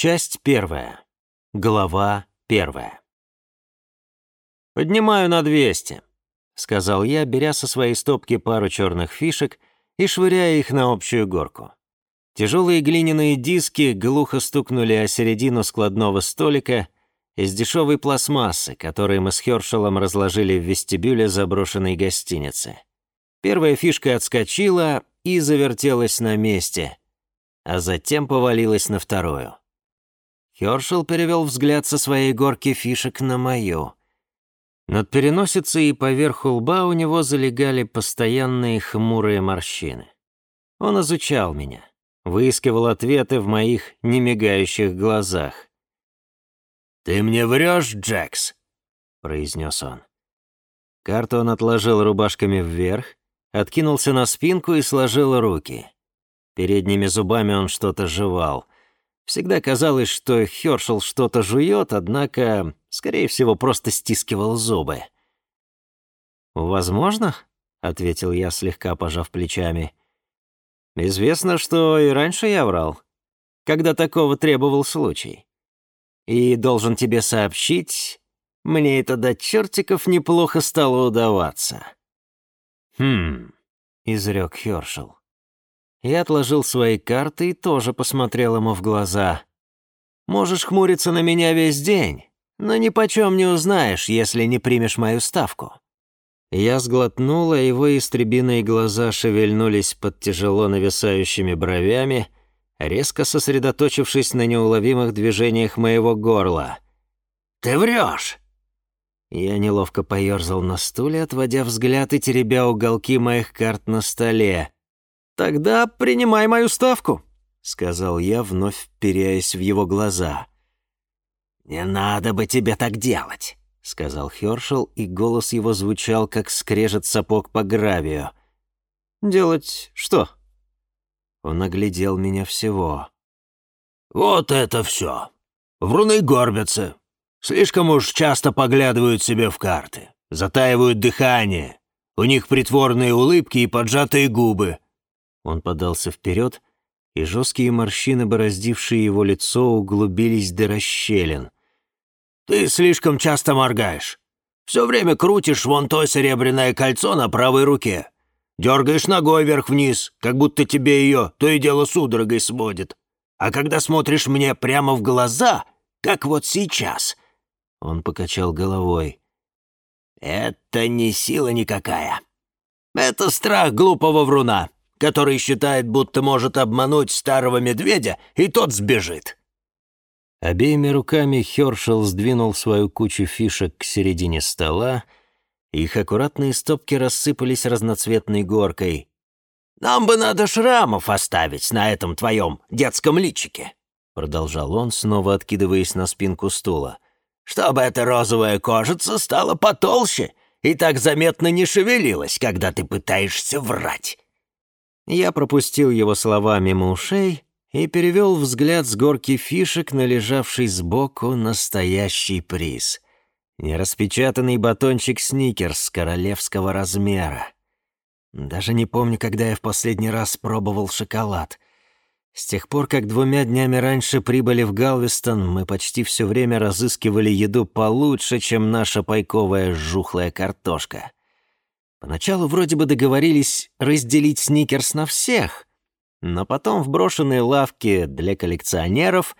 Часть первая. Глава первая. «Поднимаю на 200», — сказал я, беря со своей стопки пару черных фишек и швыряя их на общую горку. Тяжелые глиняные диски глухо стукнули о середину складного столика из дешевой пластмассы, который мы с Хершелом разложили в вестибюле заброшенной гостиницы. Первая фишка отскочила и завертелась на месте, а затем повалилась на вторую. Хершел перевел взгляд со своей горки фишек на мою. Над переносицей и поверху лба у него залегали постоянные хмурые морщины. Он изучал меня, выискивал ответы в моих немигающих глазах. «Ты мне врешь, Джекс?» — произнес он. Карту он отложил рубашками вверх, откинулся на спинку и сложил руки. Передними зубами он что-то жевал — Всегда казалось, что Хёршел что-то жует, однако, скорее всего, просто стискивал зубы. «Возможно», — ответил я, слегка пожав плечами. «Известно, что и раньше я врал, когда такого требовал случай. И должен тебе сообщить, мне это до чертиков неплохо стало удаваться». «Хм», — изрек Хёршел. Я отложил свои карты и тоже посмотрел ему в глаза. «Можешь хмуриться на меня весь день, но ни почем не узнаешь, если не примешь мою ставку». Я сглотнул, а его истребиные глаза шевельнулись под тяжело нависающими бровями, резко сосредоточившись на неуловимых движениях моего горла. «Ты врешь!» Я неловко поерзал на стуле, отводя взгляд и теребя уголки моих карт на столе. «Тогда принимай мою ставку», — сказал я, вновь вперяясь в его глаза. «Не надо бы тебе так делать», — сказал Хёршел, и голос его звучал, как скрежет сапог по гравию. «Делать что?» Он оглядел меня всего. «Вот это все. Вруны горбятся. Слишком уж часто поглядывают себе в карты. Затаивают дыхание. У них притворные улыбки и поджатые губы. Он подался вперед, и жесткие морщины, бороздившие его лицо, углубились до расщелин. «Ты слишком часто моргаешь. Все время крутишь вон то серебряное кольцо на правой руке. Дергаешь ногой вверх-вниз, как будто тебе ее то и дело судорогой сводит. А когда смотришь мне прямо в глаза, как вот сейчас...» Он покачал головой. «Это не сила никакая. Это страх глупого вруна который считает, будто может обмануть старого медведя, и тот сбежит». Обеими руками Хёршел сдвинул свою кучу фишек к середине стола, их аккуратные стопки рассыпались разноцветной горкой. «Нам бы надо шрамов оставить на этом твоем детском личике», продолжал он, снова откидываясь на спинку стула, «чтобы эта розовая кожица стала потолще и так заметно не шевелилась, когда ты пытаешься врать». Я пропустил его слова мимо ушей и перевел взгляд с горки фишек на лежавший сбоку настоящий приз. Нераспечатанный батончик «Сникерс» королевского размера. Даже не помню, когда я в последний раз пробовал шоколад. С тех пор, как двумя днями раньше прибыли в Галвестон, мы почти все время разыскивали еду получше, чем наша пайковая жухлая картошка. Поначалу вроде бы договорились разделить сникерс на всех, но потом в брошенной лавке для коллекционеров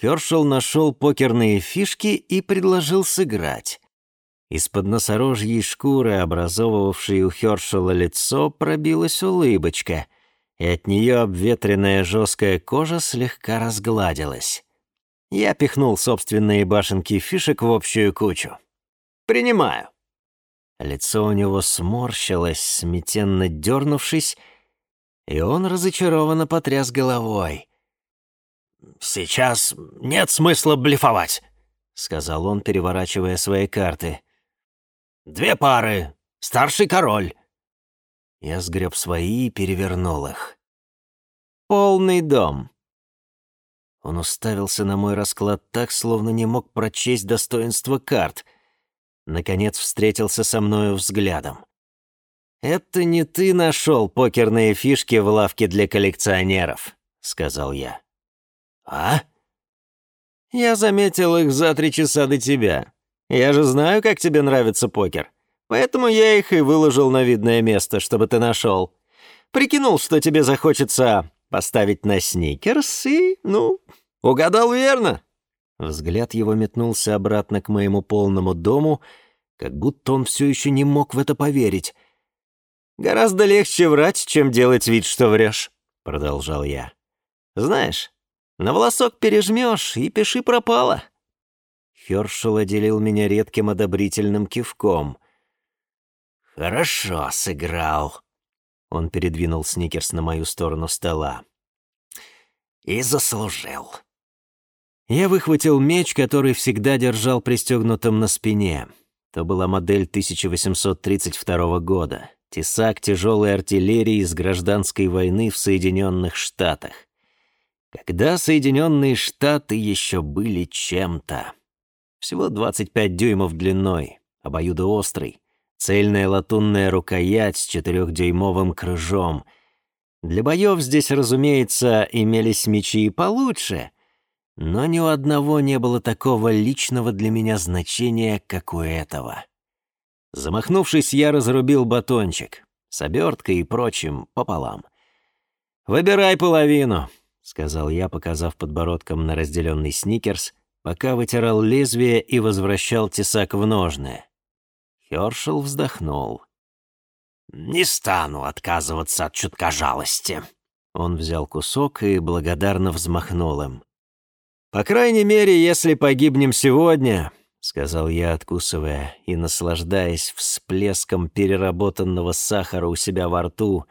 Хершел нашел покерные фишки и предложил сыграть. Из-под носорожьей шкуры, образовывавшей у Хершела лицо, пробилась улыбочка, и от нее обветренная жесткая кожа слегка разгладилась. Я пихнул собственные башенки фишек в общую кучу. «Принимаю». Лицо у него сморщилось, смятенно дернувшись, и он разочарованно потряс головой. «Сейчас нет смысла блефовать», — сказал он, переворачивая свои карты. «Две пары. Старший король». Я сгреб свои и перевернул их. «Полный дом». Он уставился на мой расклад так, словно не мог прочесть достоинство карт — наконец встретился со мною взглядом. «Это не ты нашел покерные фишки в лавке для коллекционеров», — сказал я. «А?» Я заметил их за три часа до тебя. Я же знаю, как тебе нравится покер. Поэтому я их и выложил на видное место, чтобы ты нашел. Прикинул, что тебе захочется поставить на сникерс и, ну, угадал верно». Взгляд его метнулся обратно к моему полному дому, как будто он все еще не мог в это поверить. «Гораздо легче врать, чем делать вид, что врешь», — продолжал я. «Знаешь, на волосок пережмешь и пиши пропало». Хершел отделил меня редким одобрительным кивком. «Хорошо сыграл», он передвинул сникерс на мою сторону стола. «И заслужил». Я выхватил меч, который всегда держал пристегнутым на спине. То была модель 1832 года. Тесак тяжелой артиллерии из гражданской войны в Соединенных Штатах. Когда Соединенные Штаты еще были чем-то. Всего 25 дюймов длиной, обоюдоострый. Цельная латунная рукоять с четырехдюймовым крыжом. Для боев здесь, разумеется, имелись мечи и получше, но ни у одного не было такого личного для меня значения, как у этого. Замахнувшись, я разрубил батончик с оберткой и прочим пополам. «Выбирай половину», — сказал я, показав подбородком на разделенный сникерс, пока вытирал лезвие и возвращал тесак в ножны. Хершел вздохнул. «Не стану отказываться от чутка жалости». Он взял кусок и благодарно взмахнул им. «По крайней мере, если погибнем сегодня», — сказал я, откусывая и наслаждаясь всплеском переработанного сахара у себя во рту,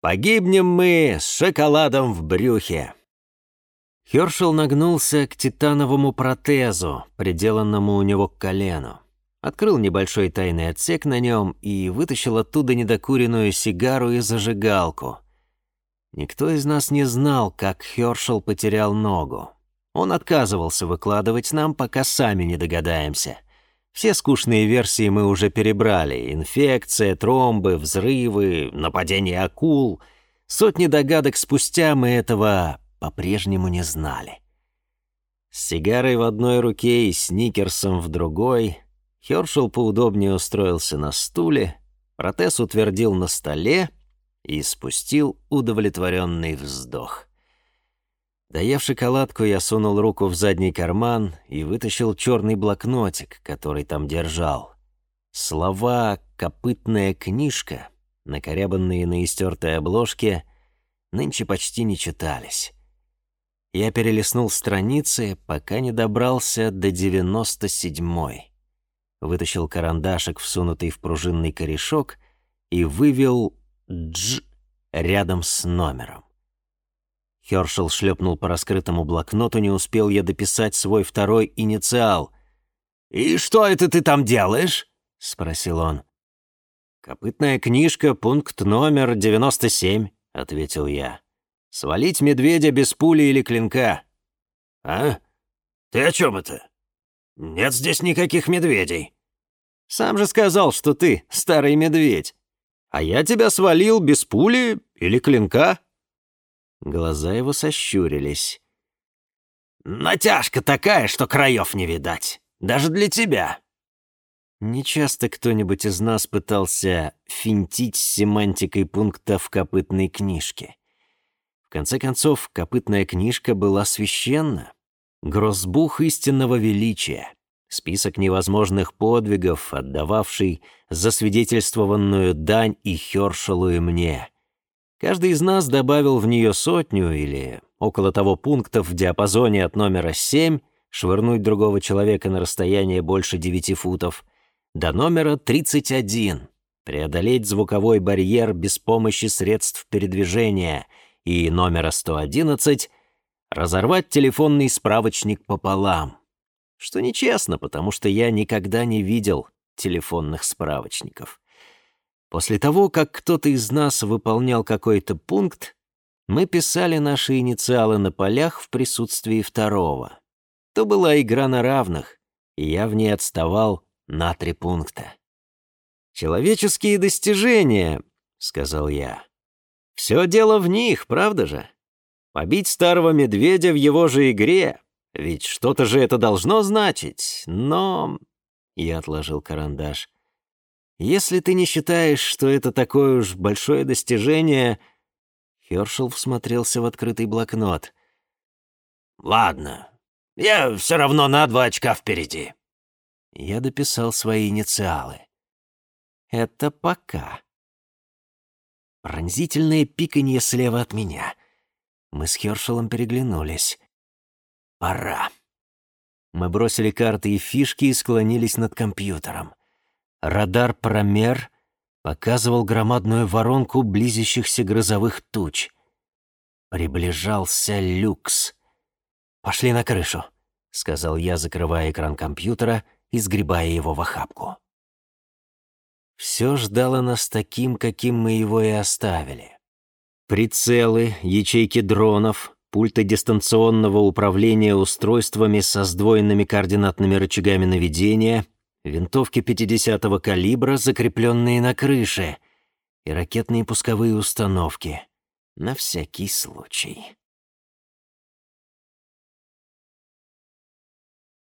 «погибнем мы с шоколадом в брюхе». Хершел нагнулся к титановому протезу, приделанному у него к колену открыл небольшой тайный отсек на нем и вытащил оттуда недокуренную сигару и зажигалку. Никто из нас не знал, как Хёршел потерял ногу. Он отказывался выкладывать нам, пока сами не догадаемся. Все скучные версии мы уже перебрали. Инфекция, тромбы, взрывы, нападение акул. Сотни догадок спустя мы этого по-прежнему не знали. С сигарой в одной руке и сникерсом в другой Хершел поудобнее устроился на стуле, протез утвердил на столе и спустил удовлетворенный вздох. Доев шоколадку, я сунул руку в задний карман и вытащил черный блокнотик, который там держал. Слова «копытная книжка», накорябанные на истертой обложке, нынче почти не читались. Я перелистнул страницы, пока не добрался до девяносто седьмой вытащил карандашик, всунутый в пружинный корешок, и вывел «Дж» рядом с номером. Хершел шлепнул по раскрытому блокноту, не успел я дописать свой второй инициал. «И что это ты там делаешь?» — спросил он. «Копытная книжка, пункт номер 97», — ответил я. «Свалить медведя без пули или клинка». «А? Ты о чем это?» «Нет здесь никаких медведей». «Сам же сказал, что ты старый медведь. А я тебя свалил без пули или клинка». Глаза его сощурились. «Натяжка такая, что краев не видать. Даже для тебя». Нечасто кто-нибудь из нас пытался финтить с семантикой пункта в копытной книжке. В конце концов, копытная книжка была священна. Грозбух истинного величия, список невозможных подвигов, отдававший засвидетельствованную дань и Хершелу и мне. Каждый из нас добавил в нее сотню или около того пунктов в диапазоне от номера 7 швырнуть другого человека на расстояние больше 9 футов, до номера 31 преодолеть звуковой барьер без помощи средств передвижения и номера 111 разорвать телефонный справочник пополам. Что нечестно, потому что я никогда не видел телефонных справочников. После того, как кто-то из нас выполнял какой-то пункт, мы писали наши инициалы на полях в присутствии второго. То была игра на равных, и я в ней отставал на три пункта. «Человеческие достижения», — сказал я. «Все дело в них, правда же?» Побить старого медведя в его же игре Ведь что-то же это должно значить, но...» Я отложил карандаш. «Если ты не считаешь, что это такое уж большое достижение...» Хершел всмотрелся в открытый блокнот. «Ладно, я все равно на два очка впереди». Я дописал свои инициалы. «Это пока». Пронзительное пиканье слева от меня. Мы с Хершелом переглянулись. «Пора». Мы бросили карты и фишки и склонились над компьютером. Радар «Промер» показывал громадную воронку близящихся грозовых туч. Приближался люкс. «Пошли на крышу», — сказал я, закрывая экран компьютера и сгребая его в охапку. Все ждало нас таким, каким мы его и оставили. Прицелы, ячейки дронов, пульты дистанционного управления устройствами со сдвоенными координатными рычагами наведения, винтовки 50-го калибра, закрепленные на крыше, и ракетные пусковые установки. На всякий случай.